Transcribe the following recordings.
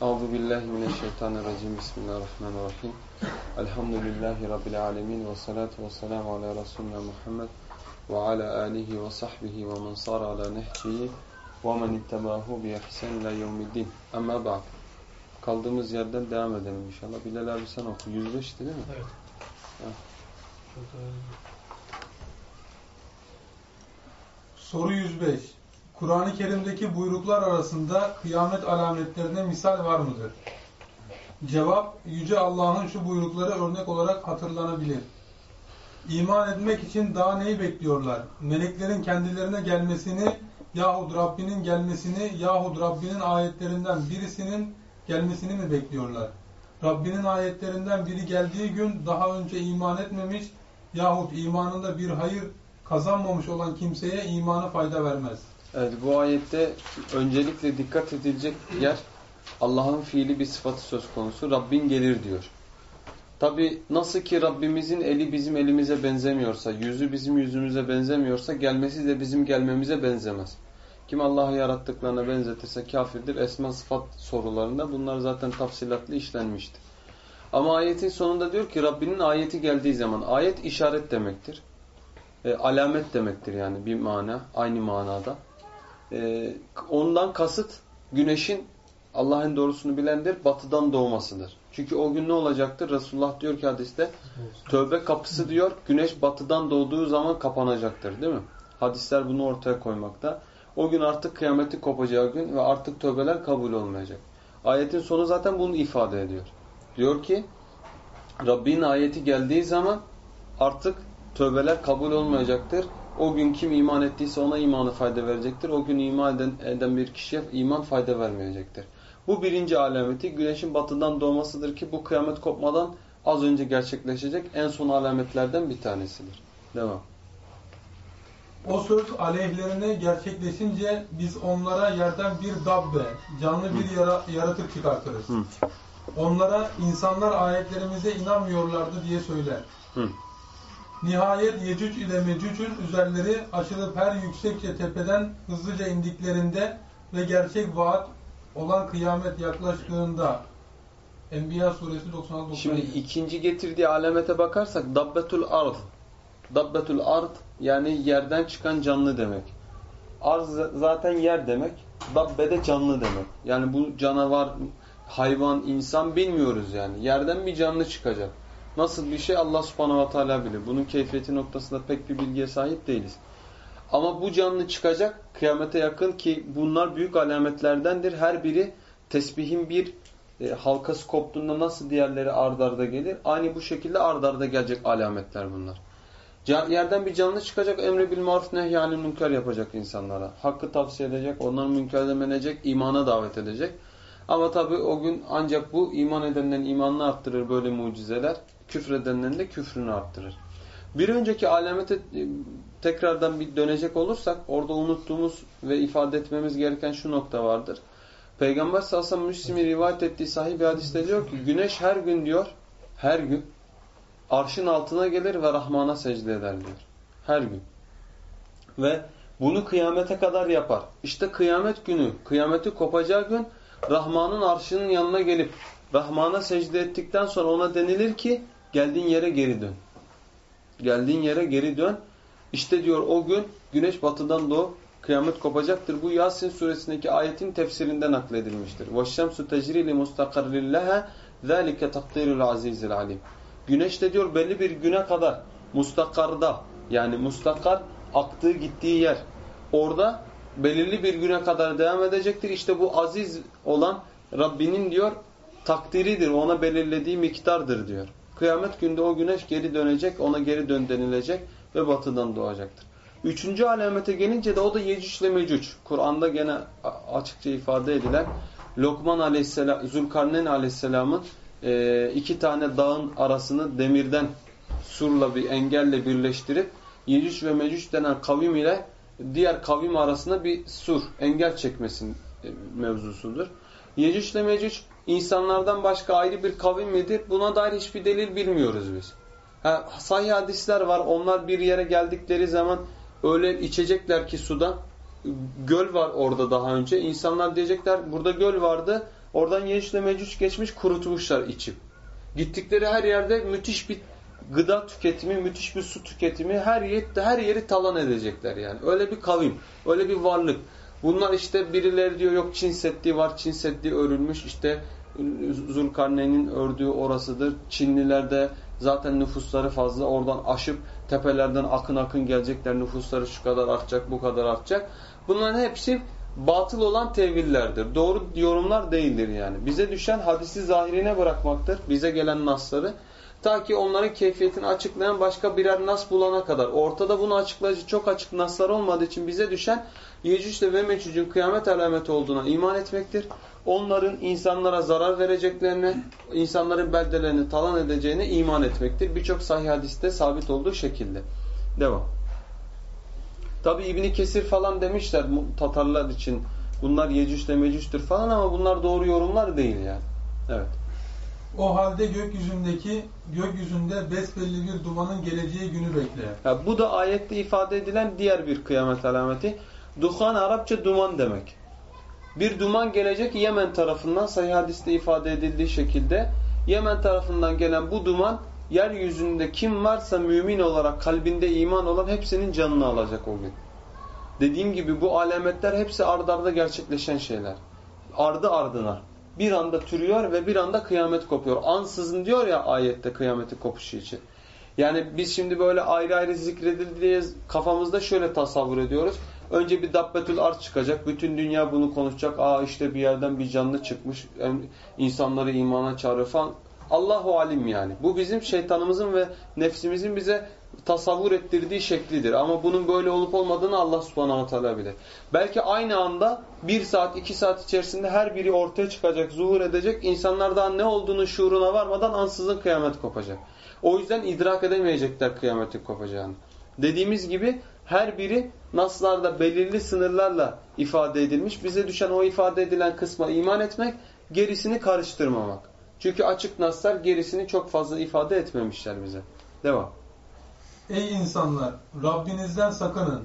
Euzu billahi mineşşeytanirracim. Bismillahirrahmanirrahim. Elhamdülillahi rabbil alamin ve salatu vesselamu ala resulina Muhammed ve ala alihi ve sahbihi ve men sara ala nehcihi ve men ittabahu bi ihsan ila yevmiddin. Amma ba'd. Kaldığımız yerden devam edelim inşallah. Bilal abi sen oku. 105'ti değil mi? Evet. Ha. Soru 105. Kur'an-ı Kerim'deki buyruklar arasında kıyamet alametlerine misal var mıdır? Cevap, Yüce Allah'ın şu buyrukları örnek olarak hatırlanabilir. İman etmek için daha neyi bekliyorlar? Meleklerin kendilerine gelmesini yahut Rabbinin gelmesini yahut Rabbinin ayetlerinden birisinin gelmesini mi bekliyorlar? Rabbinin ayetlerinden biri geldiği gün daha önce iman etmemiş yahut imanında bir hayır kazanmamış olan kimseye imanı fayda vermez. Evet bu ayette öncelikle dikkat edilecek yer Allah'ın fiili bir sıfatı söz konusu. Rabbin gelir diyor. Tabi nasıl ki Rabbimizin eli bizim elimize benzemiyorsa, yüzü bizim yüzümüze benzemiyorsa gelmesi de bizim gelmemize benzemez. Kim Allah'ı yarattıklarına benzetirse kafirdir. Esma sıfat sorularında bunlar zaten tafsilatlı işlenmişti. Ama ayetin sonunda diyor ki Rabbinin ayeti geldiği zaman ayet işaret demektir. E, alamet demektir yani bir mana, aynı manada. E, ondan kasıt güneşin Allah'ın doğrusunu bilendir, batıdan doğmasıdır. Çünkü o gün ne olacaktır? Resulullah diyor ki hadiste, tövbe kapısı diyor, güneş batıdan doğduğu zaman kapanacaktır değil mi? Hadisler bunu ortaya koymakta. O gün artık kıyameti kopacağı gün ve artık tövbeler kabul olmayacak. Ayetin sonu zaten bunu ifade ediyor. Diyor ki, Rabbinin ayeti geldiği zaman artık tövbeler kabul olmayacaktır. O gün kim iman ettiyse ona imanı fayda verecektir. O gün iman eden, eden bir kişiye iman fayda vermeyecektir. Bu birinci alameti güneşin batıdan doğmasıdır ki bu kıyamet kopmadan az önce gerçekleşecek en son alametlerden bir tanesidir. Devam. O söz aleyhlerine gerçekleşince biz onlara yerden bir dabbe, canlı bir yara, yaratık çıkartırız. Hı. Onlara insanlar ayetlerimize inanmıyorlardı diye söyler. Hı. Nihayet Yecüc ile Mecüc'ün üzerleri açılıp her yüksekçe tepeden hızlıca indiklerinde ve gerçek vaat olan kıyamet yaklaştığında Enbiya suresi 96 Şimdi ikinci getirdiği alamete bakarsak dabbetul ard. Dabbetul ard yani yerden çıkan canlı demek. Arz zaten yer demek. Dabbe de canlı demek. Yani bu canavar, hayvan, insan bilmiyoruz yani. Yerden bir canlı çıkacak. Nasıl bir şey Allah subhanahu wa ta'ala bilir. Bunun keyfiyeti noktasında pek bir bilgiye sahip değiliz. Ama bu canlı çıkacak kıyamete yakın ki bunlar büyük alametlerdendir. Her biri tesbihin bir e, halkası koptuğunda nasıl diğerleri ard arda gelir? Aynı bu şekilde ard arda gelecek alametler bunlar. Yerden bir canlı çıkacak, emri bil maruf nehyanil münker yapacak insanlara. Hakkı tavsiye edecek, onları münkerden men edecek, imana davet edecek. Ama tabi o gün ancak bu iman edenlerin imanını arttırır böyle mucizeler. Küfredenlerin de küfrünü arttırır. Bir önceki alamete e, tekrardan bir dönecek olursak orada unuttuğumuz ve ifade etmemiz gereken şu nokta vardır. Peygamber sallallahu aleyhi ve rivayet ettiği sahih bir hadiste diyor ki güneş her gün diyor her gün arşın altına gelir ve Rahman'a secde eder diyor. Her gün. Ve bunu kıyamete kadar yapar. İşte kıyamet günü, kıyameti kopacağı gün Rahman'ın arşının yanına gelip Rahman'a secde ettikten sonra ona denilir ki geldiğin yere geri dön. Geldiğin yere geri dön. İşte diyor o gün güneş batıdan doğup kıyamet kopacaktır. Bu Yasin suresindeki ayetin tefsirinden nakledilmiştir. وَالشَّمْسُ تَجْرِي لِمُسْتَقَرِّ لَهَا ذَٰلِكَ تَقْدِيرُ الْعَز۪يزِ الْعَلِيمِ Güneş de diyor belli bir güne kadar mustakarda yani mustakar aktığı gittiği yer. Orada belirli bir güne kadar devam edecektir. İşte bu aziz olan Rabbinin diyor takdiridir. Ona belirlediği miktardır diyor. Kıyamet günde o güneş geri dönecek, ona geri dön denilecek ve batıdan doğacaktır. Üçüncü alamete gelince de o da Yecüc ile Mecüc. Kur'an'da gene açıkça ifade edilen Lokman aleyhisselam, Zülkarneyn aleyhisselamın e, iki tane dağın arasını demirden surla bir engelle birleştirip Yecüc ve Mecüc denen kavim ile diğer kavim arasında bir sur, engel çekmesin e, mevzusudur. Yecüc ile Mecüc insanlardan başka ayrı bir kavim midir? Buna dair hiçbir delil bilmiyoruz biz. Ha, sahih hadisler var. Onlar bir yere geldikleri zaman öyle içecekler ki sudan. Göl var orada daha önce. İnsanlar diyecekler burada göl vardı. Oradan Yecüc ile Mecüc geçmiş kurutmuşlar içip. Gittikleri her yerde müthiş bir gıda tüketimi, müthiş bir su tüketimi her yeri, her yeri talan edecekler yani. Öyle bir kavim, öyle bir varlık. Bunlar işte birileri diyor yok Çin Seddi var, Çin Seddi örülmüş işte Zulkarneyn'in ördüğü orasıdır. Çinliler de zaten nüfusları fazla oradan aşıp tepelerden akın akın gelecekler nüfusları şu kadar artacak bu kadar artacak. Bunların hepsi batıl olan tevillerdir. Doğru yorumlar değildir yani. Bize düşen hadisi zahirine bırakmaktır. Bize gelen nasları. Ta ki onların keyfiyetini açıklayan başka birer nas bulana kadar. Ortada bunu açıklayıcı çok açık naslar olmadığı için bize düşen Yecüc ve Mecüc'ün kıyamet alameti olduğuna iman etmektir. Onların insanlara zarar vereceklerine, insanların beldelerini talan edeceğine iman etmektir. Birçok sahih hadiste sabit olduğu şekilde. Devam. Tabi İbni Kesir falan demişler Tatarlar için. Bunlar Yecüc Mecüc'tür falan ama bunlar doğru yorumlar değil yani. Evet. O halde gökyüzündeki gökyüzünde besbelli bir dumanın geleceği günü bekle. Ya bu da ayette ifade edilen diğer bir kıyamet alameti. Duhan Arapça duman demek. Bir duman gelecek Yemen tarafından sahih hadiste ifade edildiği şekilde Yemen tarafından gelen bu duman yeryüzünde kim varsa mümin olarak kalbinde iman olan hepsinin canını alacak o gün. Dediğim gibi bu alametler hepsi ardarda gerçekleşen şeyler. Ardı ardına. Bir anda türüyor ve bir anda kıyamet kopuyor. Ansızın diyor ya ayette kıyameti kopuşu için. Yani biz şimdi böyle ayrı ayrı zikredildi diye kafamızda şöyle tasavvur ediyoruz. Önce bir dabbetül arz çıkacak. Bütün dünya bunu konuşacak. Aa işte bir yerden bir canlı çıkmış. insanları imana çağırıyor falan. Allahu alim yani. Bu bizim şeytanımızın ve nefsimizin bize tasavvur ettirdiği şeklidir. Ama bunun böyle olup olmadığını Allah subhanahu teala bilir. Belki aynı anda bir saat iki saat içerisinde her biri ortaya çıkacak, zuhur edecek. İnsanlar ne olduğunu şuuruna varmadan ansızın kıyamet kopacak. O yüzden idrak edemeyecekler kıyametin kopacağını. Dediğimiz gibi her biri naslarda belirli sınırlarla ifade edilmiş. Bize düşen o ifade edilen kısma iman etmek, gerisini karıştırmamak. Çünkü açık naslar gerisini çok fazla ifade etmemişler bize. Devam. Ey insanlar! Rabbinizden sakının.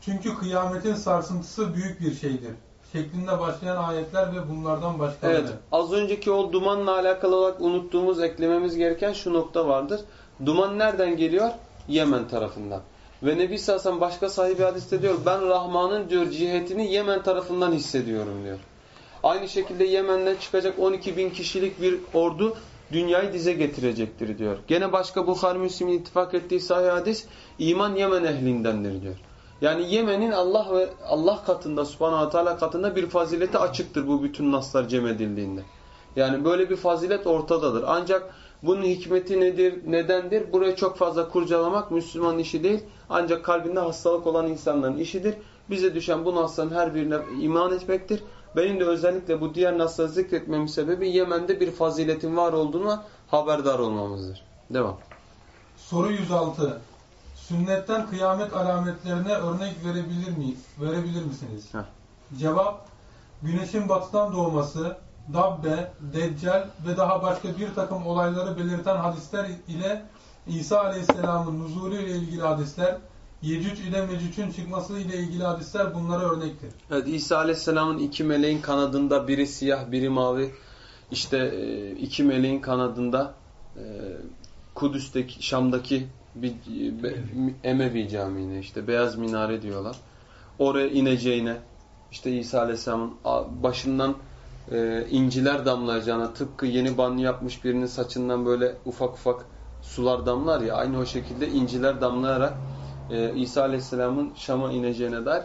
Çünkü kıyametin sarsıntısı büyük bir şeydir. Şeklinde başlayan ayetler ve bunlardan başkaları. Evet. Az önceki o dumanla alakalı olarak unuttuğumuz, eklememiz gereken şu nokta vardır. Duman nereden geliyor? Yemen tarafından. Ve Nebi Sassan başka sahibi hadiste diyor ben Rahman'ın diyor cihetini Yemen tarafından hissediyorum diyor. Aynı şekilde Yemen'den çıkacak 12 bin kişilik bir ordu dünyayı dize getirecektir diyor. Gene başka Bukhari Müslim'in ittifak ettiği sahih hadis iman Yemen ehlindendir diyor. Yani Yemen'in Allah ve Allah katında Subhanahu Teala katında bir fazileti açıktır bu bütün naslar cem edildiğinde. Yani böyle bir fazilet ortadadır. Ancak bunun hikmeti nedir, nedendir? Buraya çok fazla kurcalamak Müslümanın işi değil. Ancak kalbinde hastalık olan insanların işidir. Bize düşen bu nasların her birine iman etmektir. Benim de özellikle bu diğer nasları zikretmemin sebebi Yemen'de bir faziletin var olduğuna haberdar olmamızdır. Devam. Soru 106. Sünnetten kıyamet alametlerine örnek verebilir miyiz? Verebilir misiniz? Heh. Cevap: Güneşin batıdan doğması, Dabbe, Deccal ve daha başka bir takım olayları belirten hadisler ile İsa Aleyhisselam'ın nuzulü ile ilgili hadisler, Yecüc ile Mecüc'ün çıkması ile ilgili hadisler bunlara örnektir. Evet İsa Aleyhisselam'ın iki meleğin kanadında biri siyah biri mavi işte e, iki meleğin kanadında e, Kudüs'teki Şam'daki bir be, Emevi Camii'ne işte beyaz minare diyorlar. Oraya ineceğine işte İsa Aleyhisselam'ın başından e, inciler damlayacağına tıpkı yeni banyo yapmış birinin saçından böyle ufak ufak sular damlar ya aynı o şekilde inciler damlayarak e, İsa Aleyhisselam'ın Şam'a ineceğine dair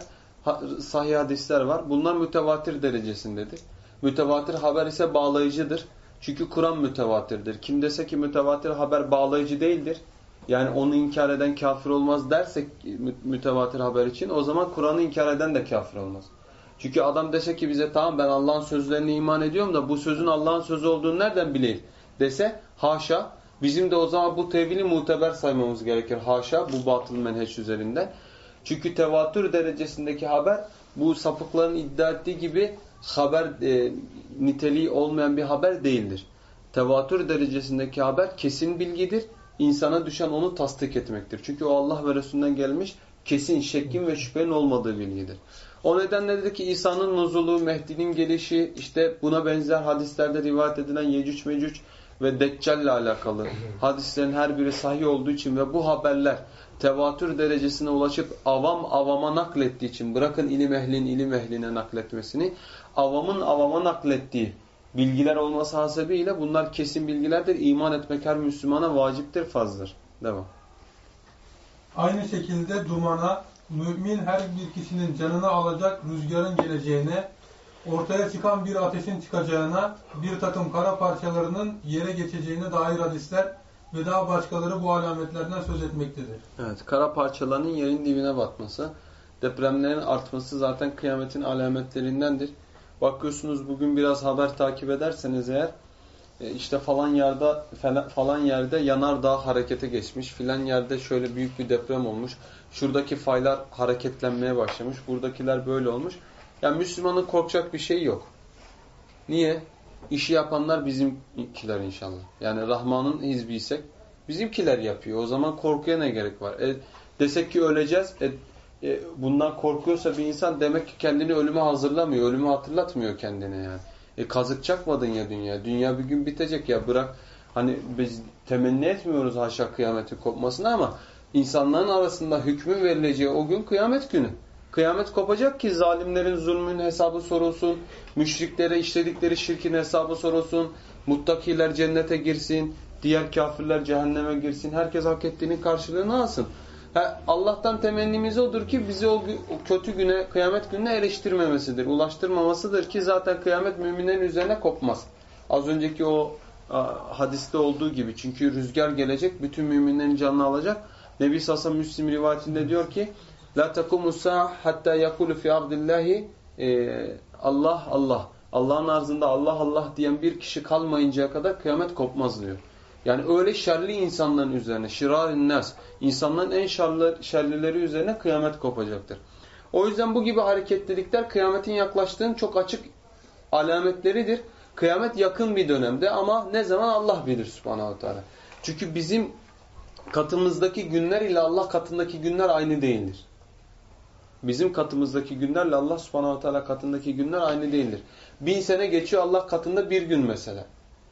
sahih hadisler var. Bunlar mütevatir derecesindedir. Mütevatir haber ise bağlayıcıdır. Çünkü Kur'an mütevatirdir. Kim dese ki mütevatir haber bağlayıcı değildir. Yani onu inkar eden kafir olmaz dersek mütevatir haber için o zaman Kur'an'ı inkar eden de kafir olmaz. Çünkü adam dese ki bize tamam ben Allah'ın sözlerine iman ediyorum da bu sözün Allah'ın sözü olduğunu nereden bileyim? dese haşa bizim de o zaman bu tevili muteber saymamız gerekir. Haşa bu batıl menheç üzerinden. Çünkü tevatür derecesindeki haber bu sapıkların iddia ettiği gibi haber e, niteliği olmayan bir haber değildir. Tevatür derecesindeki haber kesin bilgidir. İnsana düşen onu tasdik etmektir. Çünkü o Allah ve Resulünden gelmiş kesin şekkin ve şüphenin olmadığı bilgidir. O nedenle dedi ki İsa'nın nuzulu, Mehdi'nin gelişi, işte buna benzer hadislerde rivayet edilen Yecüc Mecüc ve Deccal ile alakalı hadislerin her biri sahih olduğu için ve bu haberler tevatür derecesine ulaşıp avam avama naklettiği için bırakın ilim ehlin ilim ehline nakletmesini avamın avama naklettiği bilgiler olması hasebiyle bunlar kesin bilgilerdir. İman etmek her Müslümana vaciptir, fazdır. Devam. Aynı şekilde dumana, mümin her bir kişinin canını alacak rüzgarın geleceğine, ortaya çıkan bir ateşin çıkacağına, bir takım kara parçalarının yere geçeceğine dair hadisler ve daha başkaları bu alametlerden söz etmektedir. Evet, kara parçalarının yerin dibine batması, depremlerin artması zaten kıyametin alametlerindendir. Bakıyorsunuz bugün biraz haber takip ederseniz eğer e, işte falan yerde falan yerde yanardağ harekete geçmiş. Filan yerde şöyle büyük bir deprem olmuş. Şuradaki faylar hareketlenmeye başlamış. Buradakiler böyle olmuş. Yani Müslümanın korkacak bir şey yok. Niye? İşi yapanlar bizimkiler inşallah. Yani Rahman'ın hizbiysek bizimkiler yapıyor. O zaman korkuya ne gerek var? E, desek ki öleceğiz. E, e, bundan korkuyorsa bir insan demek ki kendini ölüme hazırlamıyor. Ölümü hatırlatmıyor kendine yani. E kazık ya dünya. Dünya bir gün bitecek ya bırak. Hani biz temenni etmiyoruz haşa kıyametin kopmasını ama insanların arasında hükmün verileceği o gün kıyamet günü. Kıyamet kopacak ki zalimlerin zulmün hesabı sorulsun, müşriklere işledikleri şirkin hesabı sorulsun, muttakiler cennete girsin, diğer kafirler cehenneme girsin, herkes hak ettiğinin karşılığını alsın. Ha, Allah'tan temennimiz odur ki bizi o, o kötü güne, kıyamet gününe eleştirmemesidir, ulaştırmamasıdır ki zaten kıyamet müminlerin üzerine kopmaz. Az önceki o a, hadiste olduğu gibi çünkü rüzgar gelecek, bütün müminlerin canını alacak. Nebi Sasa Müslim rivayetinde diyor ki La takumu sa'a hatta yakulu fi ardillahi e, Allah Allah. Allah'ın arzında Allah Allah diyen bir kişi kalmayıncaya kadar kıyamet kopmaz diyor. Yani öyle şerli insanların üzerine, şirarin nas, insanların en şerli, şerlileri üzerine kıyamet kopacaktır. O yüzden bu gibi hareketlilikler kıyametin yaklaştığının çok açık alametleridir. Kıyamet yakın bir dönemde ama ne zaman Allah bilir subhanahu teala. Çünkü bizim katımızdaki günler ile Allah katındaki günler aynı değildir. Bizim katımızdaki günlerle Allah subhanahu teala katındaki günler aynı değildir. Bin sene geçiyor Allah katında bir gün mesela.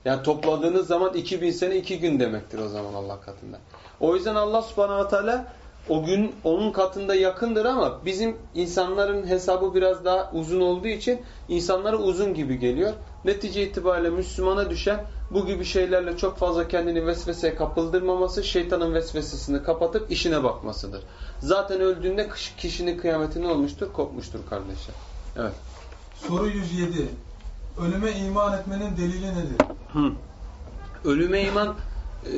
Yani topladığınız zaman 2000 sene 2 gün demektir o zaman Allah katında. O yüzden Allah subhanahu teala o gün onun katında yakındır ama bizim insanların hesabı biraz daha uzun olduğu için insanlara uzun gibi geliyor. Netice itibariyle Müslümana düşen bu gibi şeylerle çok fazla kendini vesveseye kapıldırmaması, şeytanın vesvesesini kapatıp işine bakmasıdır. Zaten öldüğünde kişinin kıyametini olmuştur, kopmuştur kardeşler. Evet. Soru 107. Ölüme iman etmenin delili nedir? Hı. Ölüme iman e,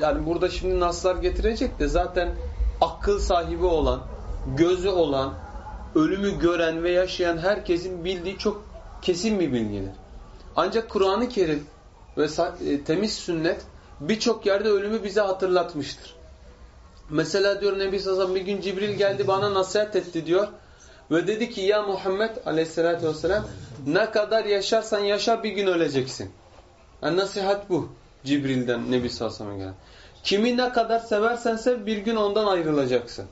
yani burada şimdi naslar getirecek de zaten akıl sahibi olan, gözü olan, ölümü gören ve yaşayan herkesin bildiği çok kesin bir bilgidir. Ancak Kur'an-ı Kerim ve e, temiz sünnet birçok yerde ölümü bize hatırlatmıştır. Mesela diyor Nebi Sallallahu bir gün Cibril geldi bana nasihat etti diyor. Ve dedi ki ya Muhammed aleyhissalatü vesselam ne kadar yaşarsan yaşa bir gün öleceksin. Yani nasihat bu. Cibril'den Nebi Sallallahu gelen. Kimi ne kadar seversen sev bir gün ondan ayrılacaksın.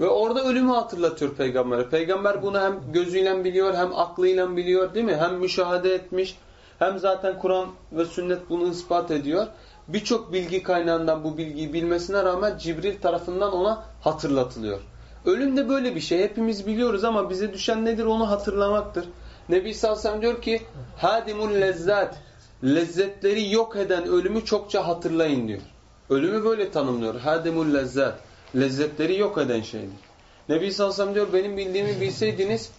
Ve orada ölümü hatırlatıyor peygambere. Peygamber bunu hem gözüyle biliyor hem aklıyla biliyor değil mi? Hem müşahede etmiş hem zaten Kur'an ve sünnet bunu ispat ediyor. Birçok bilgi kaynağından bu bilgiyi bilmesine rağmen Cibril tarafından ona hatırlatılıyor. Ölüm de böyle bir şey. Hepimiz biliyoruz ama bize düşen nedir onu hatırlamaktır. Nebi Salsam diyor ki hadimul lezzat lezzetleri yok eden ölümü çokça hatırlayın diyor. Ölümü böyle tanımlıyor. Hadimul lezzat lezzetleri yok eden şeydir. Nebi Salsam diyor benim bildiğimi bilseydiniz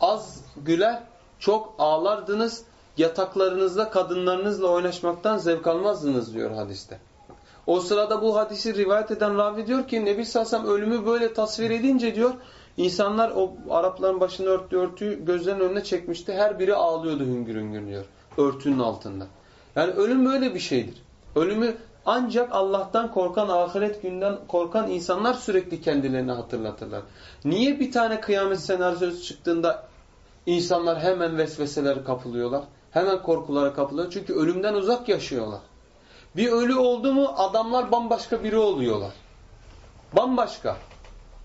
az güler çok ağlardınız yataklarınızda kadınlarınızla oynaşmaktan zevk almazdınız diyor hadiste. O sırada bu hadisi rivayet eden ravi diyor ki Nebi Sassam ölümü böyle tasvir edince diyor insanlar o Arapların başını örttüğü örtüyü gözlerinin önüne çekmişti. Her biri ağlıyordu hüngür hüngür diyor. Örtünün altında. Yani ölüm böyle bir şeydir. Ölümü ancak Allah'tan korkan, ahiret günden korkan insanlar sürekli kendilerini hatırlatırlar. Niye bir tane kıyamet senaryosu çıktığında insanlar hemen vesveselere kapılıyorlar? Hemen korkulara kapılıyor. Çünkü ölümden uzak yaşıyorlar. Bir ölü oldu mu adamlar bambaşka biri oluyorlar. Bambaşka.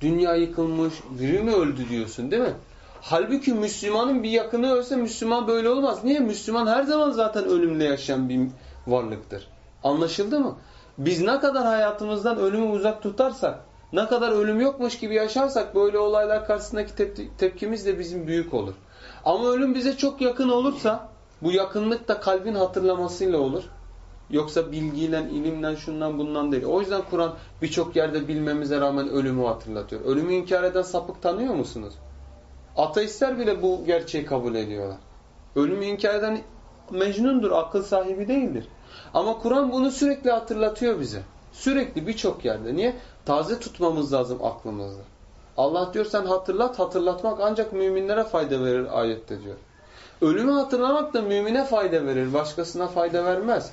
Dünya yıkılmış, biri mi öldü diyorsun değil mi? Halbuki Müslümanın bir yakını ölse Müslüman böyle olmaz. Niye? Müslüman her zaman zaten ölümle yaşayan bir varlıktır. Anlaşıldı mı? Biz ne kadar hayatımızdan ölümü uzak tutarsak, ne kadar ölüm yokmuş gibi yaşarsak böyle olaylar karşısındaki tep tepkimiz de bizim büyük olur. Ama ölüm bize çok yakın olursa bu yakınlık da kalbin hatırlamasıyla olur. Yoksa bilgiyle, ilimle, şundan bundan değil. O yüzden Kur'an birçok yerde bilmemize rağmen ölümü hatırlatıyor. Ölümü inkar eden sapık tanıyor musunuz? Ateistler bile bu gerçeği kabul ediyorlar. Ölümü inkar eden mecnundur, akıl sahibi değildir. Ama Kur'an bunu sürekli hatırlatıyor bize. Sürekli birçok yerde. Niye? Taze tutmamız lazım aklımızda. Allah diyor sen hatırlat, hatırlatmak ancak müminlere fayda verir ayette diyor. Ölümü hatırlamak da mümine fayda verir, başkasına fayda vermez.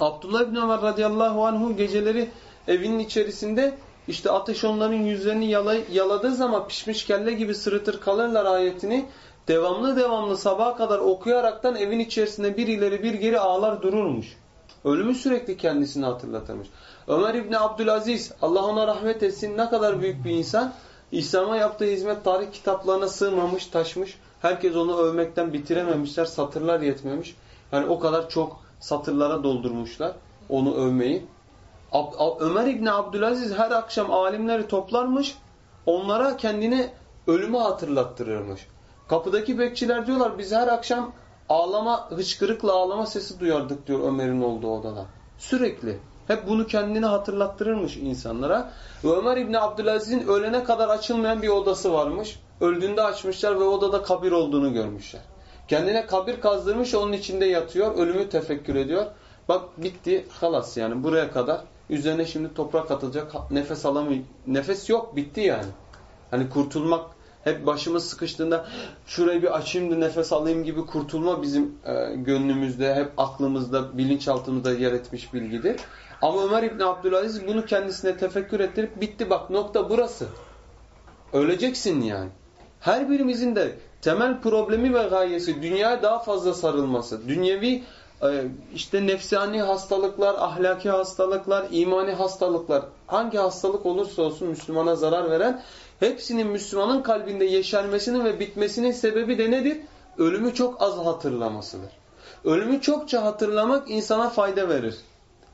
Abdullah İbni Ömer radıyallahu anhu geceleri evinin içerisinde işte ateş onların yüzlerini yaladığı zaman pişmiş kelle gibi sırıtır kalırlar ayetini devamlı devamlı sabaha kadar okuyaraktan evin içerisinde bir ileri bir geri ağlar dururmuş. Ölümü sürekli kendisini hatırlatırmış. Ömer İbni Abdülaziz, Allah ona rahmet etsin ne kadar büyük bir insan. İslam'a yaptığı hizmet tarih kitaplarına sığmamış, taşmış. Herkes onu övmekten bitirememişler, satırlar yetmemiş. Yani o kadar çok satırlara doldurmuşlar onu övmeyi. Ömer İbni Abdülaziz her akşam alimleri toplarmış, onlara kendini ölümü hatırlattırırmış. Kapıdaki bekçiler diyorlar biz her akşam ağlama, hıçkırıkla ağlama sesi duyardık diyor Ömer'in olduğu odada. Sürekli. Hep bunu kendini hatırlattırırmış insanlara. Ve Ömer İbni Abdülaziz'in ölene kadar açılmayan bir odası varmış. Öldüğünde açmışlar ve odada kabir olduğunu görmüşler. Kendine kabir kazdırmış onun içinde yatıyor. Ölümü tefekkür ediyor. Bak bitti halas yani buraya kadar. Üzerine şimdi toprak atılacak. Nefes alamıyor. Nefes yok bitti yani. Hani kurtulmak hep başımız sıkıştığında şurayı bir açayım da nefes alayım gibi kurtulma bizim e, gönlümüzde, hep aklımızda, bilinçaltımızda yer etmiş bilgidir. Ama Ömer İbni Abdülaziz bunu kendisine tefekkür ettirip bitti bak nokta burası. Öleceksin yani. Her birimizin de temel problemi ve gayesi dünyaya daha fazla sarılması. Dünyevi e, işte nefsani hastalıklar, ahlaki hastalıklar, imani hastalıklar hangi hastalık olursa olsun Müslümana zarar veren hepsinin Müslümanın kalbinde yeşermesinin ve bitmesinin sebebi de nedir? Ölümü çok az hatırlamasıdır. Ölümü çokça hatırlamak insana fayda verir.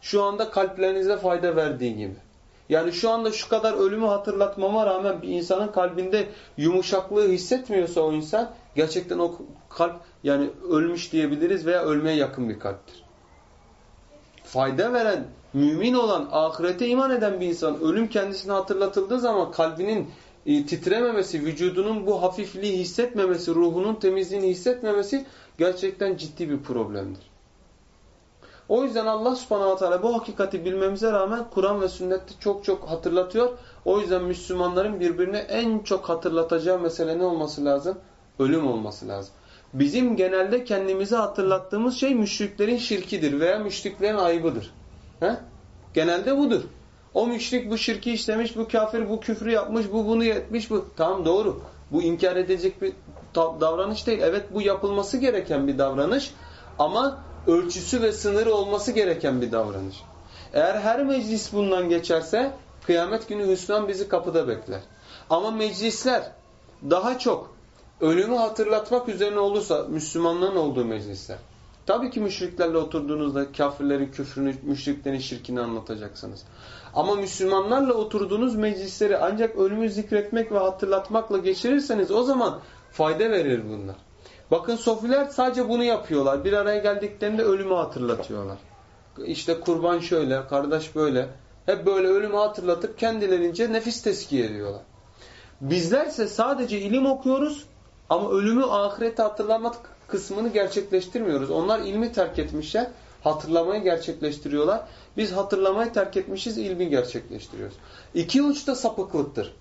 Şu anda kalplerinize fayda verdiği gibi. Yani şu anda şu kadar ölümü hatırlatmama rağmen bir insanın kalbinde yumuşaklığı hissetmiyorsa o insan gerçekten o kalp yani ölmüş diyebiliriz veya ölmeye yakın bir kalptir. Fayda veren, mümin olan, ahirete iman eden bir insan ölüm kendisine hatırlatıldığı zaman kalbinin e, titrememesi, vücudunun bu hafifliği hissetmemesi, ruhunun temizliğini hissetmemesi gerçekten ciddi bir problemdir. O yüzden Allah subhanahu teala bu hakikati bilmemize rağmen Kur'an ve sünnette çok çok hatırlatıyor. O yüzden Müslümanların birbirine en çok hatırlatacağı mesele ne olması lazım? Ölüm olması lazım. Bizim genelde kendimizi hatırlattığımız şey müşriklerin şirkidir veya müşriklerin ayıbıdır. He? Genelde budur. O müşrik bu şirki işlemiş, bu kafir bu küfrü yapmış, bu bunu etmiş. bu Tamam doğru. Bu inkar edecek bir davranış değil. Evet bu yapılması gereken bir davranış. Ama ölçüsü ve sınırı olması gereken bir davranış. Eğer her meclis bundan geçerse kıyamet günü hüsran bizi kapıda bekler. Ama meclisler daha çok ölümü hatırlatmak üzerine olursa Müslümanların olduğu meclisler. Tabii ki müşriklerle oturduğunuzda kafirlerin küfrünü, müşriklerin şirkini anlatacaksınız. Ama Müslümanlarla oturduğunuz meclisleri ancak ölümü zikretmek ve hatırlatmakla geçirirseniz o zaman fayda verir bunlar. Bakın sofiler sadece bunu yapıyorlar. Bir araya geldiklerinde ölümü hatırlatıyorlar. İşte kurban şöyle, kardeş böyle. Hep böyle ölümü hatırlatıp kendilerince nefis teskiye ediyorlar. Bizlerse sadece ilim okuyoruz ama ölümü ahirette hatırlamak kısmını gerçekleştirmiyoruz. Onlar ilmi terk etmişler, hatırlamayı gerçekleştiriyorlar. Biz hatırlamayı terk etmişiz, ilmi gerçekleştiriyoruz. İki uçta sapıklıktır.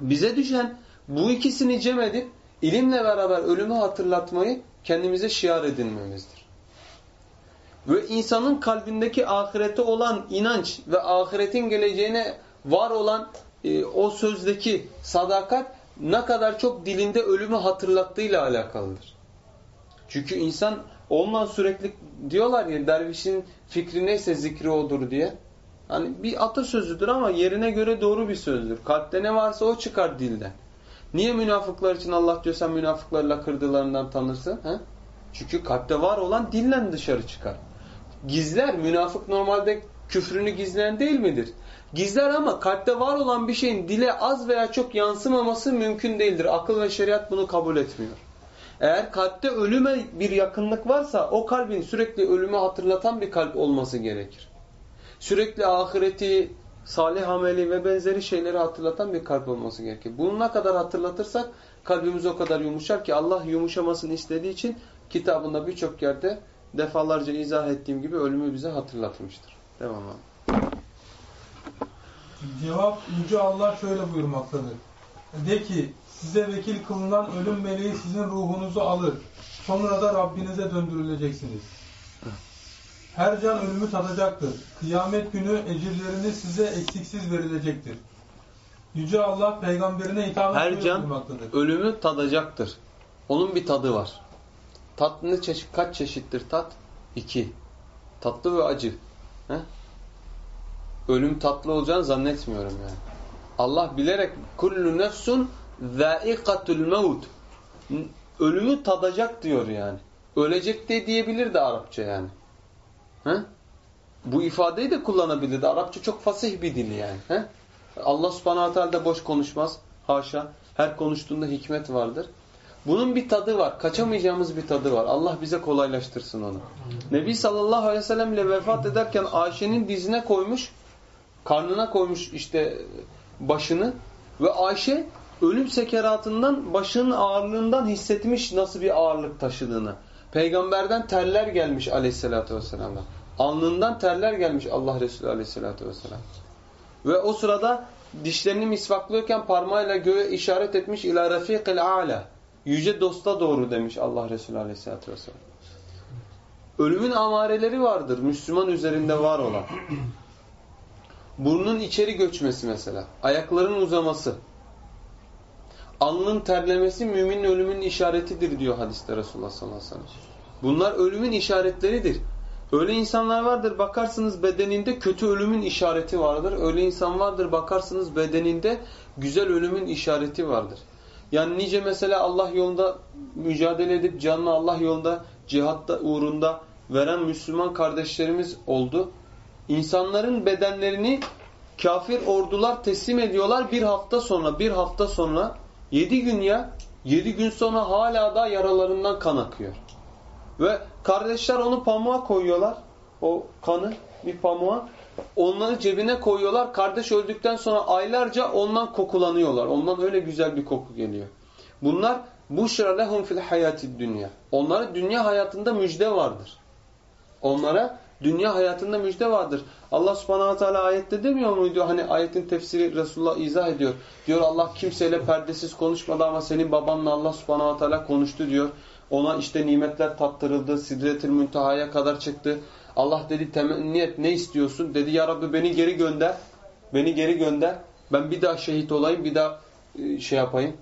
Bize düşen bu ikisini cem edip ilimle beraber ölümü hatırlatmayı kendimize şiar edinmemizdir. ve insanın kalbindeki ahirete olan inanç ve ahiretin geleceğine var olan e, o sözdeki sadakat ne kadar çok dilinde ölümü hatırlattığıyla alakalıdır. Çünkü insan ondan sürekli diyorlar ya dervişin fikri neyse zikri odur diye. Hani bir atasözüdür ama yerine göre doğru bir sözdür. Kalpte ne varsa o çıkar dilden. Niye münafıklar için Allah diyor sen münafıklarla kırdılarından tanırsın? He? Çünkü kalpte var olan dillen dışarı çıkar. Gizler. Münafık normalde küfrünü gizleyen değil midir? Gizler ama kalpte var olan bir şeyin dile az veya çok yansımaması mümkün değildir. Akıl ve şeriat bunu kabul etmiyor. Eğer kalpte ölüme bir yakınlık varsa o kalbin sürekli ölümü hatırlatan bir kalp olması gerekir. Sürekli ahireti, salih ameli ve benzeri şeyleri hatırlatan bir kalp olması gerekir. Bunu ne kadar hatırlatırsak kalbimiz o kadar yumuşar ki Allah yumuşamasını istediği için kitabında birçok yerde defalarca izah ettiğim gibi ölümü bize hatırlatmıştır. Devam abi. Cevap Yüce Allah şöyle buyurmaktadır. De ki size vekil kılınan ölüm meleği sizin ruhunuzu alır. Sonra da Rabbinize döndürüleceksiniz. Her can ölümü tadacaktır. Kıyamet günü ecirleriniz size eksiksiz verilecektir. Yüce Allah peygamberine hitaben Her can ölümü tadacaktır. Onun bir tadı var. Tat ne çeşit, kaç çeşittir tat? İki. Tatlı ve acı. He? Ölüm tatlı olacağını zannetmiyorum yani. Allah bilerek kullu nefsun zâikatul mevt. Ölümü tadacak diyor yani. Ölecek de diyebilir de Arapça yani. He? Bu ifadeyi de kullanabilirdi. Arapça çok fasih bir dil yani. He? Allah subhanahu teala da boş konuşmaz. Haşa. Her konuştuğunda hikmet vardır. Bunun bir tadı var. Kaçamayacağımız bir tadı var. Allah bize kolaylaştırsın onu. Nebi sallallahu aleyhi ve sellem ile vefat ederken Ayşe'nin dizine koymuş, karnına koymuş işte başını ve Ayşe ölüm sekeratından başının ağırlığından hissetmiş nasıl bir ağırlık taşıdığını. Peygamberden terler gelmiş aleyhissalatü vesselam'dan. Alnından terler gelmiş Allah Resulü aleyhissalatü vesselam. Ve o sırada dişlerini misvaklıyorken parmağıyla göğe işaret etmiş ila rafiqil a'la. Yüce dosta doğru demiş Allah Resulü aleyhissalatü vesselam. Ölümün amareleri vardır Müslüman üzerinde var olan. Burnun içeri göçmesi mesela. Ayakların uzaması. Alnın terlemesi müminin ölümün işaretidir diyor hadiste Resulullah sallallahu aleyhi ve sellem. Bunlar ölümün işaretleridir. Öyle insanlar vardır bakarsınız bedeninde kötü ölümün işareti vardır. Öyle insan vardır bakarsınız bedeninde güzel ölümün işareti vardır. Yani nice mesela Allah yolunda mücadele edip canını Allah yolunda cihatta uğrunda veren Müslüman kardeşlerimiz oldu. İnsanların bedenlerini kafir ordular teslim ediyorlar bir hafta sonra bir hafta sonra yedi gün ya yedi gün sonra hala da yaralarından kan akıyor. Ve kardeşler onu pamuğa koyuyorlar. O kanı bir pamuğa. Onları cebine koyuyorlar. Kardeş öldükten sonra aylarca ondan kokulanıyorlar. Ondan öyle güzel bir koku geliyor. Bunlar buşra lehum fil hayatid dünya. Onlara dünya hayatında müjde vardır. Onlara dünya hayatında müjde vardır. Allah subhanahu teala ayette demiyor muydu? Hani ayetin tefsiri Resulullah izah ediyor. Diyor Allah kimseyle perdesiz konuşmadı ama senin babanla Allah subhanahu teala konuştu diyor. Ona işte nimetler tattırıldı. Sidretil müntehaya kadar çıktı. Allah dedi temenni ne istiyorsun? Dedi ya Rabbi beni geri gönder. Beni geri gönder. Ben bir daha şehit olayım. Bir daha şey yapayım.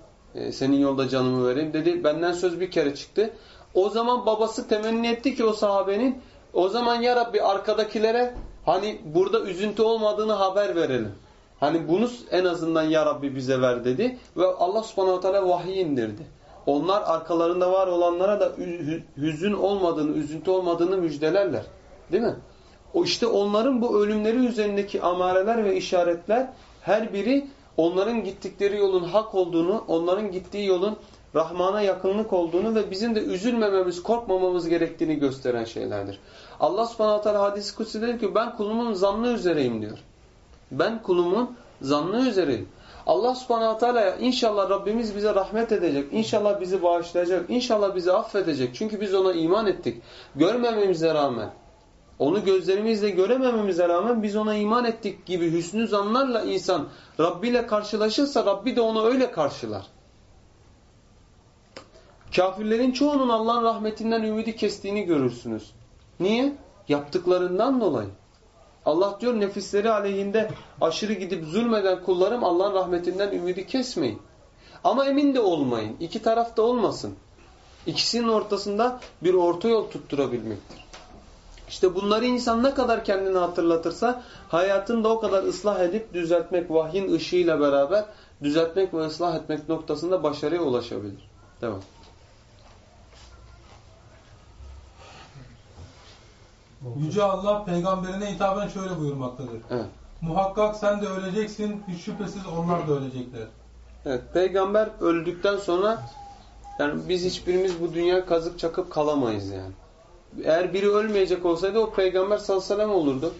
Senin yolda canımı vereyim. Dedi benden söz bir kere çıktı. O zaman babası temenni etti ki o sahabenin o zaman ya Rabbi arkadakilere hani burada üzüntü olmadığını haber verelim. Hani bunu en azından ya Rabbi bize ver dedi. Ve Allah subhanahu teala vahiy indirdi. Onlar arkalarında var olanlara da hüzün olmadığını, üzüntü olmadığını müjdelerler. Değil mi? O işte onların bu ölümleri üzerindeki amareler ve işaretler her biri onların gittikleri yolun hak olduğunu, onların gittiği yolun Rahman'a yakınlık olduğunu ve bizim de üzülmememiz, korkmamamız gerektiğini gösteren şeylerdir. Allah subhanahu teala hadis-i kutsi der ki ben kulumun zannı üzereyim diyor. Ben kulumun zannı üzereyim. Allah subhanahu teala inşallah Rabbimiz bize rahmet edecek. İnşallah bizi bağışlayacak. İnşallah bizi affedecek. Çünkü biz ona iman ettik. Görmememize rağmen, onu gözlerimizle göremememize rağmen biz ona iman ettik gibi hüsnü zanlarla insan Rabbi ile karşılaşırsa Rabbi de onu öyle karşılar. Kafirlerin çoğunun Allah'ın rahmetinden ümidi kestiğini görürsünüz. Niye? Yaptıklarından dolayı. Allah diyor nefisleri aleyhinde aşırı gidip zulmeden kullarım Allah'ın rahmetinden ümidi kesmeyin. Ama emin de olmayın. İki tarafta olmasın. İkisinin ortasında bir orta yol tutturabilmektir. İşte bunları insan ne kadar kendini hatırlatırsa hayatında o kadar ıslah edip düzeltmek, vahyin ışığıyla beraber düzeltmek ve ıslah etmek noktasında başarıya ulaşabilir. Devam. Yüce Allah peygamberine hitaben şöyle buyurmaktadır. Evet. Muhakkak sen de öleceksin, hiç şüphesiz onlar da ölecekler. Evet, peygamber öldükten sonra yani biz hiçbirimiz bu dünya kazık çakıp kalamayız yani. Eğer biri ölmeyecek olsaydı o peygamber sallallahu aleyhi ve sellem olurdu.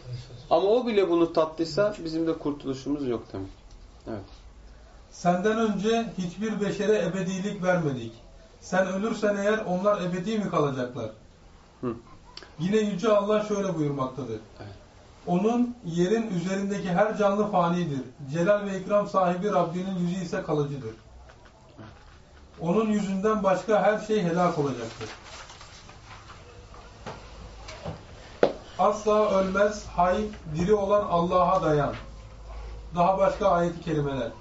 Ama o bile bunu tattıysa bizim de kurtuluşumuz yok demek. Evet. Senden önce hiçbir beşere ebedilik vermedik. Sen ölürsen eğer onlar ebedi mi kalacaklar? Hı. Yine Yüce Allah şöyle buyurmaktadır. Evet. Onun yerin üzerindeki her canlı fanidir. Celal ve ikram sahibi Rabbinin yüzü ise kalıcıdır. Onun yüzünden başka her şey helak olacaktır. Asla ölmez, hay, diri olan Allah'a dayan. Daha başka ayet-i kerimeler.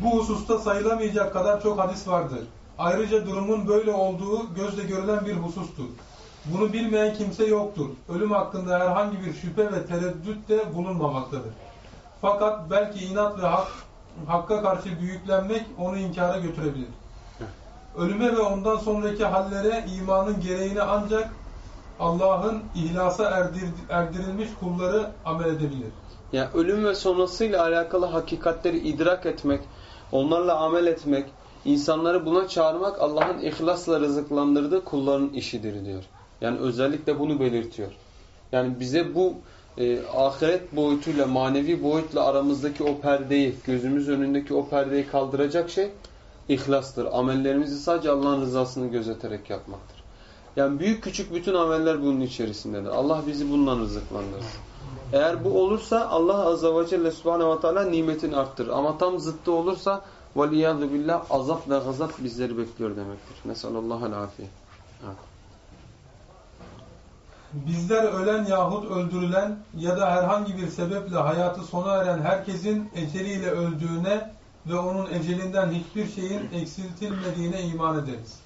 Bu hususta sayılamayacak kadar çok hadis vardır. Ayrıca durumun böyle olduğu gözle görülen bir husustur. Bunu bilmeyen kimse yoktur. Ölüm hakkında herhangi bir şüphe ve tereddüt de bulunmamaktadır. Fakat belki inat ve hak, hakka karşı büyüklenmek onu inkara götürebilir. Ölüme ve ondan sonraki hallere imanın gereğini ancak Allah'ın ihlasa erdir, erdirilmiş kulları amel edebilir. Yani ölüm ve sonrasıyla alakalı hakikatleri idrak etmek, onlarla amel etmek, insanları buna çağırmak Allah'ın ihlasla rızıklandırdığı kulların işidir diyor. Yani özellikle bunu belirtiyor. Yani bize bu e, ahiret boyutuyla, manevi boyutla aramızdaki o perdeyi, gözümüz önündeki o perdeyi kaldıracak şey ihlastır. Amellerimizi sadece Allah'ın rızasını gözeterek yapmaktır. Yani büyük küçük bütün ameller bunun içerisindedir. Allah bizi bundan rızıklandırsın. Eğer bu olursa Allah Azze ve Celle Subhanahu ve Teala nimetini arttırır. Ama tam zıttı olursa وَلِيَذُ billah azap ve gazap bizleri bekliyor demektir. Nesallallahu afiye. Evet. Bizler ölen yahut öldürülen ya da herhangi bir sebeple hayatı sona eren herkesin eceliyle öldüğüne ve onun ecelinden hiçbir şeyin eksiltilmediğine iman ederiz.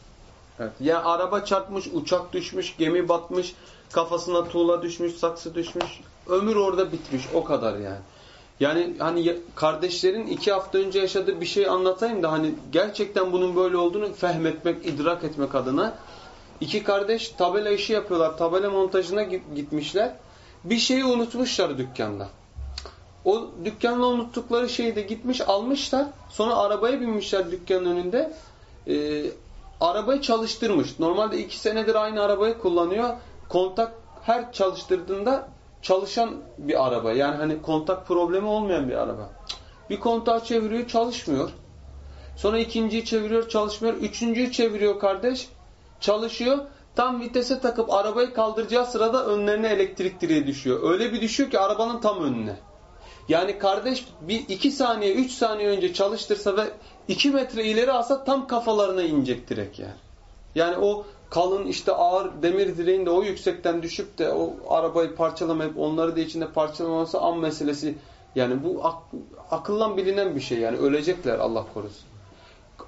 Evet. Yani araba çarpmış, uçak düşmüş, gemi batmış, kafasına tuğla düşmüş, saksı düşmüş. Ömür orada bitmiş. O kadar yani. Yani hani kardeşlerin iki hafta önce yaşadığı bir şey anlatayım da hani gerçekten bunun böyle olduğunu fehmetmek, idrak etmek adına iki kardeş tabela işi yapıyorlar. Tabela montajına gitmişler. Bir şeyi unutmuşlar dükkanda. O dükkanla unuttukları şeyi de gitmiş almışlar. Sonra arabaya binmişler dükkanın önünde. Ee, arabayı çalıştırmış. Normalde iki senedir aynı arabayı kullanıyor. Kontak her çalıştırdığında çalışan bir araba. Yani hani kontak problemi olmayan bir araba. Bir kontağı çeviriyor çalışmıyor. Sonra ikinciyi çeviriyor çalışmıyor. Üçüncüyü çeviriyor kardeş çalışıyor. Tam vitese takıp arabayı kaldıracağı sırada önlerine elektrik direği düşüyor. Öyle bir düşüyor ki arabanın tam önüne. Yani kardeş bir iki saniye, üç saniye önce çalıştırsa ve iki metre ileri alsa tam kafalarına inecek direk yani. Yani o kalın işte ağır demir direğin de o yüksekten düşüp de o arabayı parçalamayıp onları da içinde parçalamaması an meselesi. Yani bu ak akıllan bilinen bir şey yani ölecekler Allah korusun.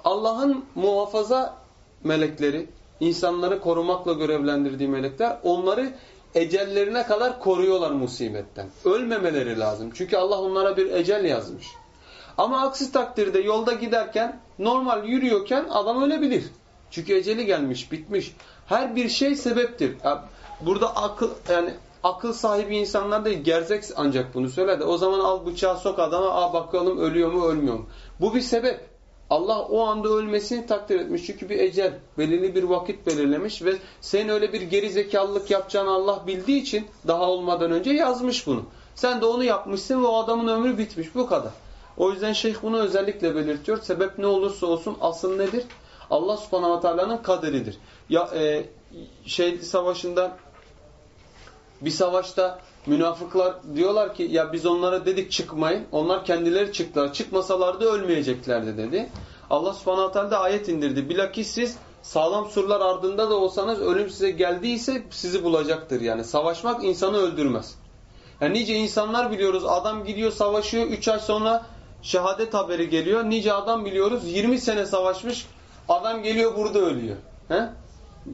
Allah'ın muhafaza melekleri, insanları korumakla görevlendirdiği melekler onları ecellerine kadar koruyorlar musibetten. Ölmemeleri lazım. Çünkü Allah onlara bir ecel yazmış. Ama aksi takdirde yolda giderken normal yürüyorken adam ölebilir. Çünkü eceli gelmiş, bitmiş. Her bir şey sebeptir. Burada akıl yani akıl sahibi insanlar değil, gerzek ancak bunu söyler o zaman al bıçağı sok adama, a bakalım ölüyor mu ölmüyor mu. Bu bir sebep. Allah o anda ölmesini takdir etmiş. Çünkü bir ecel, belirli bir vakit belirlemiş ve senin öyle bir geri zekalılık yapacağını Allah bildiği için daha olmadan önce yazmış bunu. Sen de onu yapmışsın ve o adamın ömrü bitmiş. Bu kadar. O yüzden şeyh bunu özellikle belirtiyor. Sebep ne olursa olsun asıl nedir? Allah subhanahu teala'nın kaderidir. Ya e, şey savaşında bir savaşta münafıklar diyorlar ki ya biz onlara dedik çıkmayın. Onlar kendileri çıktılar. Çıkmasalardı ölmeyeceklerdi dedi. Allah subhanahu teala da ayet indirdi. Bilakis siz sağlam surlar ardında da olsanız ölüm size geldiyse sizi bulacaktır yani. Savaşmak insanı öldürmez. Yani nice insanlar biliyoruz adam gidiyor savaşıyor 3 ay sonra şehadet haberi geliyor. Nice adam biliyoruz 20 sene savaşmış adam geliyor burada ölüyor. He?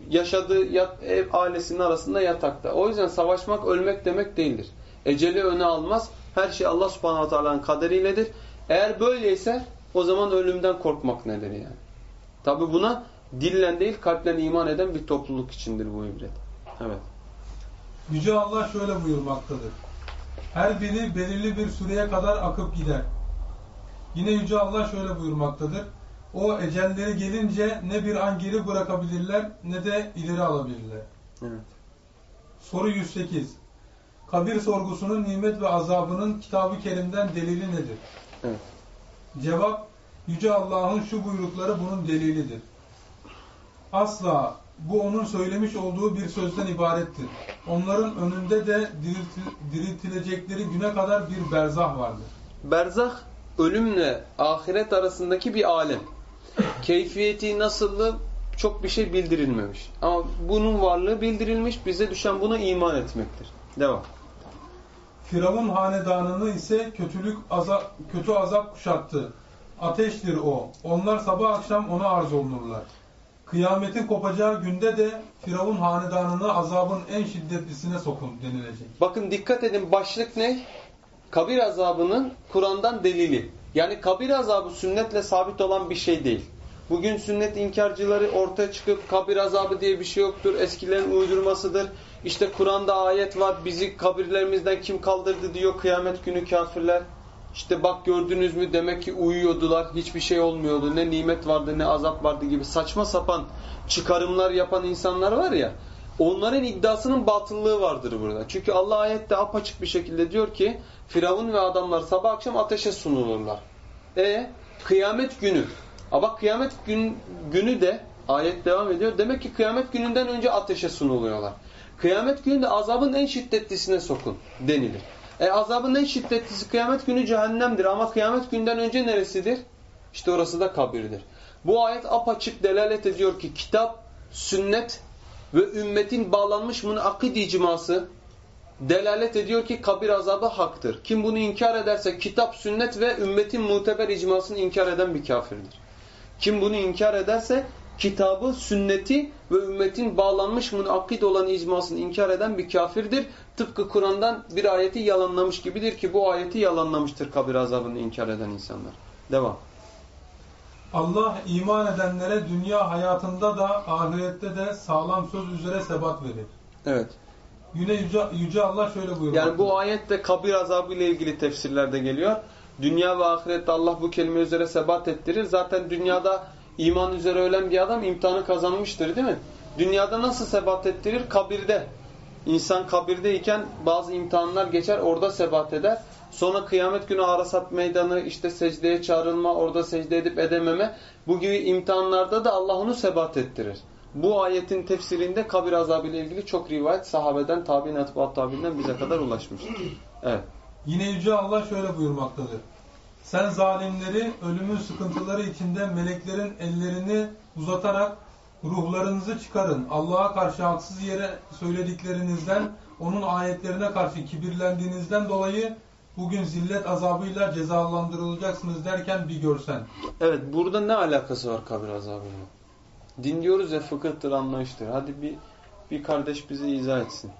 Yaşadığı yat, ev ailesinin arasında yatakta. O yüzden savaşmak ölmek demek değildir. Eceli öne almaz. Her şey Allah subhanahu teala'nın kaderiyledir. Eğer böyleyse o zaman ölümden korkmak nedir yani. Tabi buna dillen değil kalplen iman eden bir topluluk içindir bu ibret. Evet. Yüce Allah şöyle buyurmaktadır. Her biri belirli bir süreye kadar akıp gider. Yine Yüce Allah şöyle buyurmaktadır. O ecelleri gelince ne bir an geri bırakabilirler ne de ileri alabilirler. Evet. Soru 108. Kabir sorgusunun nimet ve azabının kitabı kerimden delili nedir? Evet. Cevap, Yüce Allah'ın şu buyrukları bunun delilidir. Asla bu onun söylemiş olduğu bir sözden ibarettir. Onların önünde de dirilti- diriltilecekleri güne kadar bir berzah vardır. Berzah ölümle ahiret arasındaki bir alem. Keyfiyeti nasıllığı çok bir şey bildirilmemiş. Ama bunun varlığı bildirilmiş. Bize düşen buna iman etmektir. Devam. Firavun hanedanını ise kötülük azap, kötü azap kuşattı. Ateştir o. Onlar sabah akşam ona arz olunurlar. Kıyametin kopacağı günde de Firavun hanedanını azabın en şiddetlisine sokun denilecek. Bakın dikkat edin başlık ne? Kabir azabının Kur'an'dan delili. Yani kabir azabı sünnetle sabit olan bir şey değil. Bugün sünnet inkarcıları ortaya çıkıp kabir azabı diye bir şey yoktur. Eskilerin uydurmasıdır. İşte Kur'an'da ayet var. Bizi kabirlerimizden kim kaldırdı diyor kıyamet günü kafirler. İşte bak gördünüz mü demek ki uyuyordular. Hiçbir şey olmuyordu. Ne nimet vardı ne azap vardı gibi saçma sapan çıkarımlar yapan insanlar var ya. Onların iddiasının batıllığı vardır burada. Çünkü Allah ayette apaçık bir şekilde diyor ki Firavun ve adamlar sabah akşam ateşe sunulurlar. E kıyamet günü. A bak kıyamet gün, günü de ayet devam ediyor. Demek ki kıyamet gününden önce ateşe sunuluyorlar. Kıyamet gününde azabın en şiddetlisine sokun denilir. E azabın en şiddetlisi kıyamet günü cehennemdir ama kıyamet günden önce neresidir? İşte orası da kabirdir. Bu ayet apaçık delalet ediyor ki kitap, sünnet ve ümmetin bağlanmış münakid icması delalet ediyor ki kabir azabı haktır. Kim bunu inkar ederse kitap, sünnet ve ümmetin muteber icmasını inkar eden bir kafirdir. Kim bunu inkar ederse kitabı, sünneti ve ümmetin bağlanmış münakid olan icmasını inkar eden bir kafirdir. Tıpkı Kur'an'dan bir ayeti yalanlamış gibidir ki bu ayeti yalanlamıştır kabir azabını inkar eden insanlar. Devam. Allah iman edenlere dünya hayatında da ahirette de sağlam söz üzere sebat verir. Evet. Yine Yüce, Yüce Allah şöyle buyuruyor. Yani bu ayet de kabir azabı ile ilgili tefsirlerde geliyor. Dünya ve ahirette Allah bu kelime üzere sebat ettirir. Zaten dünyada iman üzere ölen bir adam imtihanı kazanmıştır değil mi? Dünyada nasıl sebat ettirir? Kabirde. İnsan kabirdeyken bazı imtihanlar geçer, orada sebat eder. Sonra kıyamet günü arasat meydanı, işte secdeye çağrılma, orada secde edip edememe. Bu gibi imtihanlarda da Allah onu sebat ettirir. Bu ayetin tefsirinde kabir azabı ile ilgili çok rivayet sahabeden, tabi'in, etbaat tabi'inden bize kadar ulaşmıştır. Evet. Yine Yüce Allah şöyle buyurmaktadır. Sen zalimleri ölümün sıkıntıları içinde meleklerin ellerini uzatarak ruhlarınızı çıkarın. Allah'a karşı haksız yere söylediklerinizden, onun ayetlerine karşı kibirlendiğinizden dolayı bugün zillet azabıyla cezalandırılacaksınız derken bir görsen. Evet, burada ne alakası var kabir azabıyla? Din diyoruz ya fıkıhtır, anlayıştır. Hadi bir bir kardeş bize izah etsin.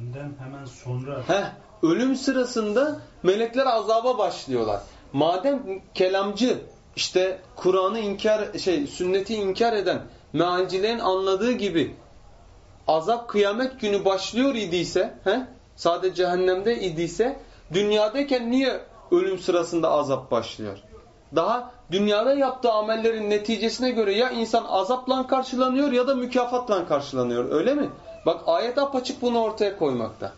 Bundan hemen sonra Heh, ölüm sırasında melekler azaba başlıyorlar. Madem kelamcı işte Kur'an'ı inkar şey sünneti inkar eden mealcilerin anladığı gibi azap kıyamet günü başlıyor idiyse, he? Sadece cehennemde idiyse dünyadayken niye ölüm sırasında azap başlıyor? Daha dünyada yaptığı amellerin neticesine göre ya insan azapla karşılanıyor ya da mükafatla karşılanıyor. Öyle mi? Bak ayet apaçık bunu ortaya koymakta.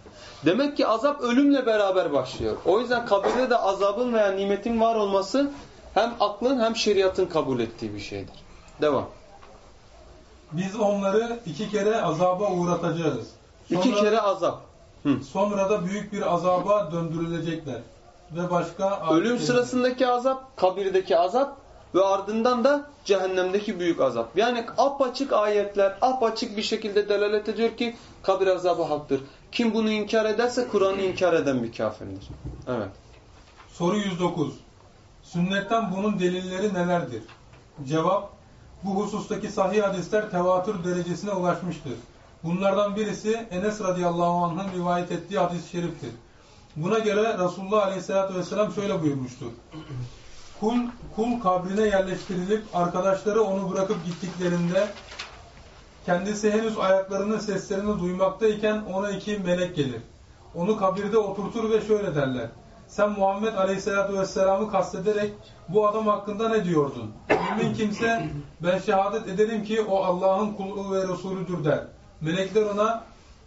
Demek ki azap ölümle beraber başlıyor. O yüzden kabirde de azabın veya nimetin var olması hem aklın hem şeriatın kabul ettiği bir şeydir. Devam. Biz onları iki kere azaba uğratacağız. Sonra, İki kere azap. Hı. sonra da büyük bir azaba döndürülecekler. Ve başka Ölüm sırasındaki azap, kabirdeki azap ve ardından da cehennemdeki büyük azap. Yani apaçık ayetler apaçık bir şekilde delalet ediyor ki kabir azabı haktır. Kim bunu inkar ederse Kur'an'ı inkar eden bir kafirdir. Evet. Soru 109. Sünnetten bunun delilleri nelerdir? Cevap, bu husustaki sahih hadisler tevatür derecesine ulaşmıştır. Bunlardan birisi Enes radıyallahu anh'ın rivayet ettiği hadis-i şeriftir. Buna göre Resulullah aleyhissalatü vesselam şöyle buyurmuştur. Kul, kul kabrine yerleştirilip arkadaşları onu bırakıp gittiklerinde kendisi henüz ayaklarının seslerini duymaktayken ona iki melek gelir. Onu kabirde oturtur ve şöyle derler. Sen Muhammed Aleyhisselatü Vesselam'ı kastederek bu adam hakkında ne diyordun? Mümin kimse ben şehadet ederim ki o Allah'ın kulu ve Resulüdür der. Melekler ona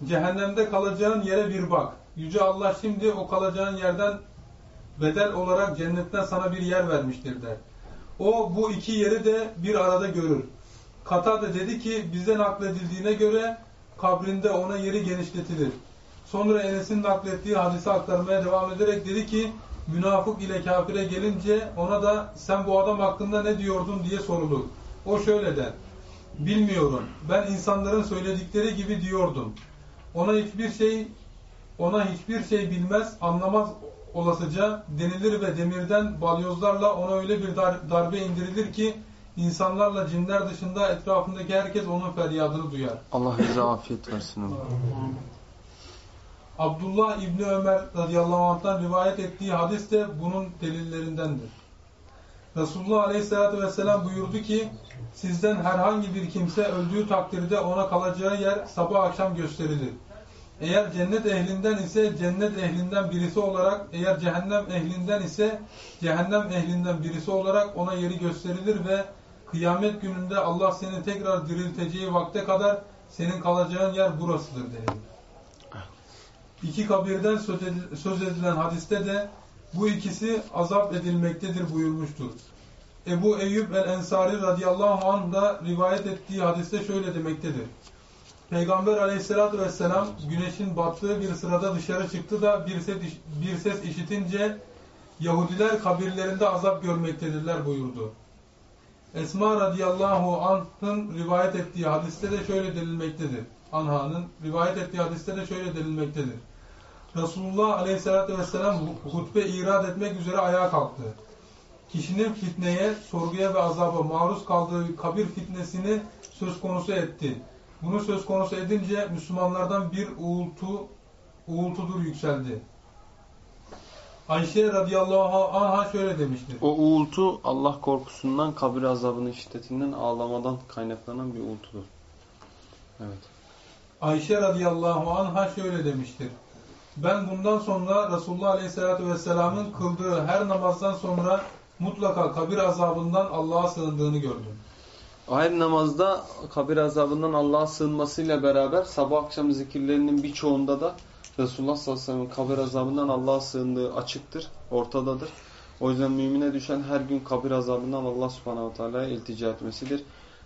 cehennemde kalacağın yere bir bak. Yüce Allah şimdi o kalacağın yerden bedel olarak cennetten sana bir yer vermiştir der. O bu iki yeri de bir arada görür. Kata da dedi ki bizden nakledildiğine göre kabrinde ona yeri genişletilir. Sonra Enes'in naklettiği hadisi aktarmaya devam ederek dedi ki münafık ile kafire gelince ona da sen bu adam hakkında ne diyordun diye sorulur. O şöyle der. Bilmiyorum. Ben insanların söyledikleri gibi diyordum. Ona hiçbir şey ona hiçbir şey bilmez, anlamaz olasıca denilir ve demirden balyozlarla ona öyle bir dar darbe indirilir ki insanlarla cinler dışında etrafındaki herkes onun feryadını duyar. Allah bize afiyet versin. Abdullah İbni Ömer radıyallahu anh'tan rivayet ettiği hadis de bunun delillerindendir. Resulullah aleyhissalatü vesselam buyurdu ki sizden herhangi bir kimse öldüğü takdirde ona kalacağı yer sabah akşam gösterilir. Eğer cennet ehlinden ise cennet ehlinden birisi olarak, eğer cehennem ehlinden ise cehennem ehlinden birisi olarak ona yeri gösterilir ve kıyamet gününde Allah seni tekrar dirilteceği vakte kadar senin kalacağın yer burasıdır denilir. İki kabirden söz edilen hadiste de bu ikisi azap edilmektedir buyurmuştur. Ebu Eyyub el-Ensari radıyallahu anh da rivayet ettiği hadiste şöyle demektedir. Peygamber aleyhissalatü vesselam güneşin battığı bir sırada dışarı çıktı da bir ses, bir ses işitince Yahudiler kabirlerinde azap görmektedirler buyurdu. Esma radıyallahu anh'ın rivayet ettiği hadiste de şöyle denilmektedir. Anha'nın rivayet ettiği hadiste de şöyle denilmektedir. Resulullah aleyhissalatü vesselam hutbe irad etmek üzere ayağa kalktı. Kişinin fitneye, sorguya ve azaba maruz kaldığı kabir fitnesini söz konusu etti. Bunu söz konusu edince Müslümanlardan bir uğultu, uğultudur yükseldi. Ayşe radıyallahu anh'a şöyle demiştir. O uğultu Allah korkusundan, kabir azabının şiddetinden, ağlamadan kaynaklanan bir uğultudur. Evet. Ayşe radıyallahu anh'a şöyle demiştir. Ben bundan sonra Resulullah aleyhissalatü vesselamın kıldığı her namazdan sonra mutlaka kabir azabından Allah'a sığındığını gördüm. Her namazda kabir azabından Allah'a sığınmasıyla beraber sabah akşam zikirlerinin birçoğunda da Resulullah sallallahu aleyhi ve sellem kabir azabından Allah'a sığındığı açıktır, ortadadır. O yüzden mümine düşen her gün kabir azabından Allah subhanahu teala'ya iltica etmesidir.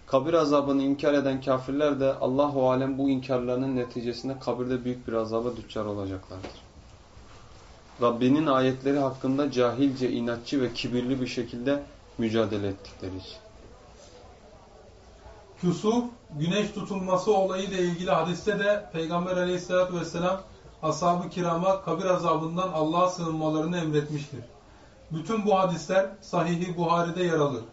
Kabir azabını inkar eden kafirler de Allahu alem bu inkarlarının neticesinde kabirde büyük bir azaba düçar olacaklardır. Rabbinin ayetleri hakkında cahilce, inatçı ve kibirli bir şekilde mücadele ettikleri için. Kusuf, güneş tutulması olayı ile ilgili hadiste de Peygamber aleyhissalatü vesselam ashab-ı kirama kabir azabından Allah'a sığınmalarını emretmiştir. Bütün bu hadisler Sahih-i Buhari'de yer alır.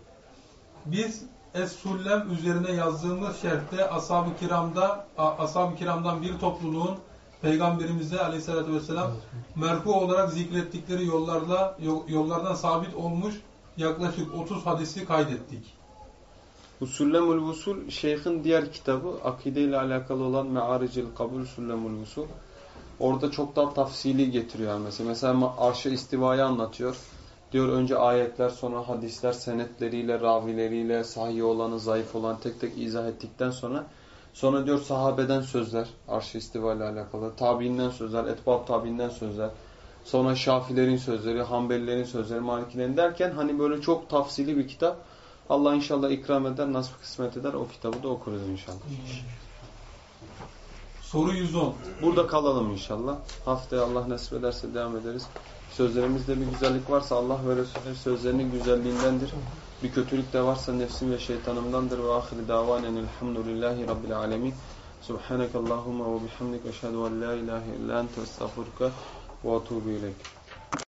Biz Es-Sullem üzerine yazdığımız şerhte ashab-ı kiramda ashab-ı kiramdan bir topluluğun Peygamberimize aleyhissalatü vesselam merfu olarak zikrettikleri yollarla yollardan sabit olmuş yaklaşık 30 hadisi kaydettik. Usullemul Vusul şeyhin diğer kitabı akide ile alakalı olan Me'aricil Kabul Usullemul Vusul. Orada çok daha tafsili getiriyor mesela. Mesela arşa istivayı anlatıyor. Diyor önce ayetler sonra hadisler senetleriyle, ravileriyle, sahih olanı, zayıf olan tek tek izah ettikten sonra sonra diyor sahabeden sözler, arş istiva ile alakalı, tabiinden sözler, etbab tabiinden sözler, sonra şafilerin sözleri, hanbelilerin sözleri, malikilerin derken hani böyle çok tafsili bir kitap. Allah inşallah ikram eder, nasip kısmet eder. O kitabı da okuruz inşallah. Soru 110. Burada kalalım inşallah. Haftaya Allah nasip ederse devam ederiz. Sözlerimizde bir güzellik varsa Allah ve Resulü sözlerinin güzelliğindendir. Bir kötülük de varsa nefsim ve şeytanımdandır. Ve ahiri davanen elhamdülillahi rabbil alemin. Subhaneke Allahumma ve bihamdik eşhedü en la ilahe illa ente estağfurke ve etûbü ileyk.